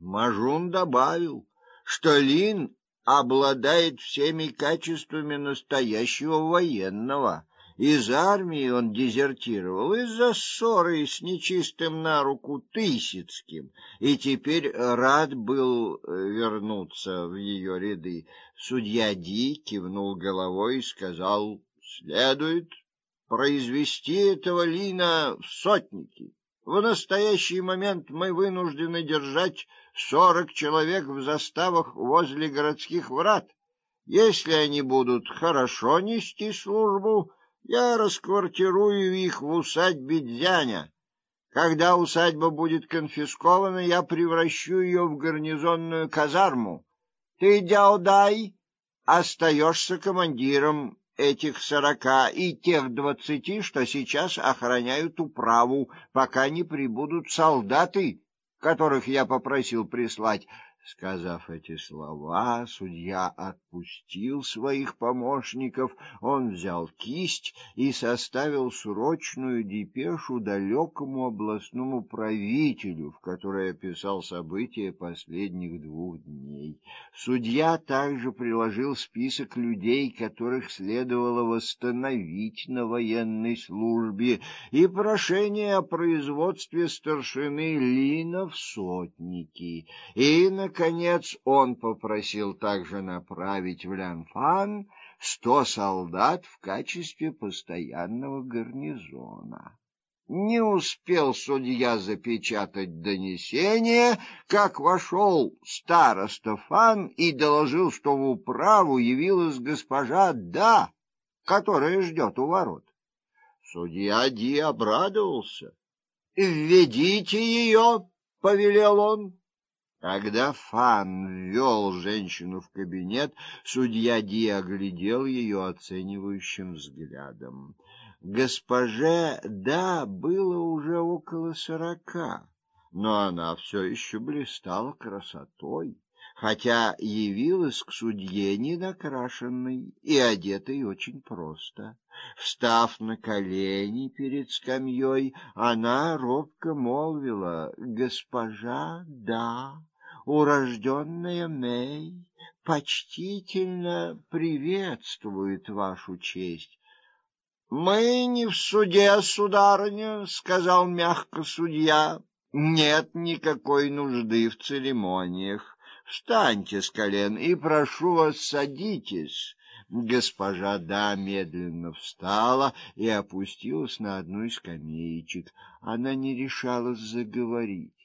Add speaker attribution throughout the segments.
Speaker 1: Мажун добавил, что Лин обладает всеми качествами настоящего военного. Из армии он дезертировал из-за ссоры с нечистым на руку Тысяцким и теперь рад был э, вернуться в ее ряды. Судья Ди кивнул головой и сказал: "Следует произвести этого Лина в сотники. В настоящий момент мы вынуждены держать сорок человек в заставах возле городских врат. Если они будут хорошо нести службу, я расквартирую их в усадьбе Дзяня. Когда усадьба будет конфискована, я превращу ее в гарнизонную казарму. Ты, Дяодай, остаешься командиром этих сорока и тех двадцати, что сейчас охраняют управу, пока не прибудут солдаты, которых я попросил прислать. Сказав эти слова, судья отпустил своих помощников, он взял кисть и составил срочную депешу далекому областному правителю, в которой описал события последних двух дней. Судья также приложил список людей, которых следовало восстановить на военной службе, и прошение о производстве старшины Лина в сотники. И наконец он попросил также направить в Лянфан сто солдат в качестве постоянного гарнизона. Не успел судья запечатать донесение, как вошел староста Фан и доложил, что в управу явилась госпожа Да, которая ждет у ворот. Судья Ди обрадовался. "Введите ее", повелел он. Когда Фан ввел женщину в кабинет, судья Ди оглядел ее оценивающим взглядом. Госпоже да было уже около сорока, но она все еще блистала красотой, хотя явилась к судье недокрашенной и одетой очень просто. Встав на колени перед скамьей, она робко молвила: "Госпожа, да, урожденная Мэй почтительно приветствует вашу честь. Мы не в суде, сударыня, сказал мягко судья. Нет никакой нужды в церемониях. Встаньте с колен и прошу вас садитесь. Госпожа Да медленно встала и опустилась на одну из скамеечек. Она не решалась заговорить.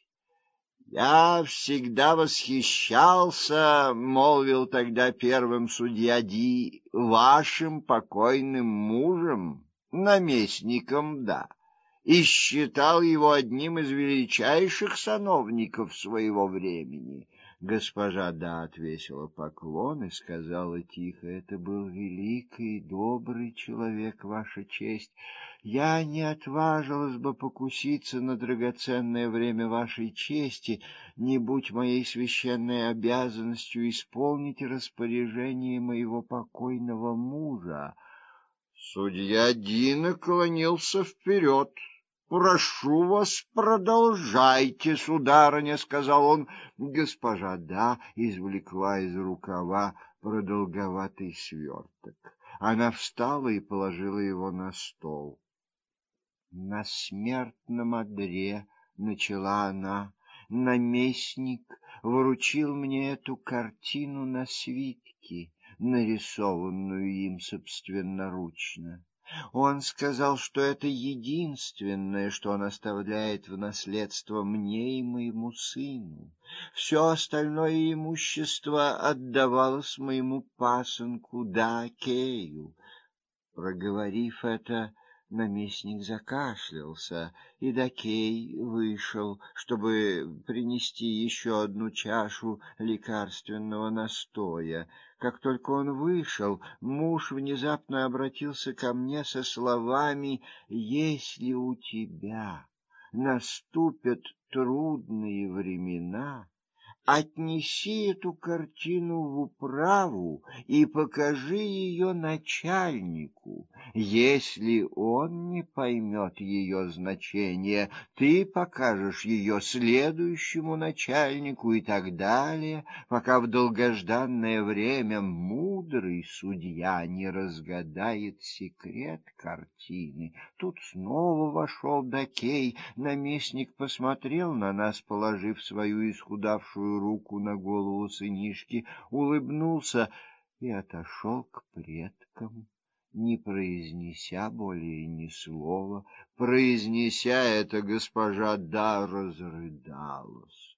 Speaker 1: Я всегда восхищался, молвил тогда первым судья Ди, вашим покойным мужем, наместником, да, и считал его одним из величайших сановников своего времени. Госпожа Да отвесила поклон и сказала тихо: "Это был великий добрый человек, ваша честь. Я не отважилась бы покуситься на драгоценное время вашей чести, не будь моей священной обязанностью исполнить распоряжение моего покойного мужа". Судья Дина клонился вперед. Прошу вас, продолжайте, сударыня, сказал он. Госпожа да извлекла из рукава продолговатый сверток. Она встала и положила его на стол. На смертном одре начала она. Наместник вручил мне эту картину на свитке, нарисованную им собственноручно. Он сказал, что это единственное, что он оставляет в наследство мне и моему сыну. Все остальное имущество отдавалось моему пасынку Дакею. Проговорив это, наместник закашлялся, и Дакей вышел, чтобы принести еще одну чашу лекарственного настоя. Как только он вышел, муж внезапно обратился ко мне со словами: "Если у тебя наступят трудные времена, Отнеси эту картину в управу и покажи ее начальнику. Если он не поймет ее значения, ты покажешь ее следующему начальнику и так далее, пока в долгожданное время мудрый судья не разгадает секрет картины. Тут снова вошел Дакей. Наместник посмотрел на нас, положив свою исхудавшую руку на голову сынишки, улыбнулся и отошел к предкам, не произнеся более ни слова. Произнеся это, госпожа Да разрыдалась.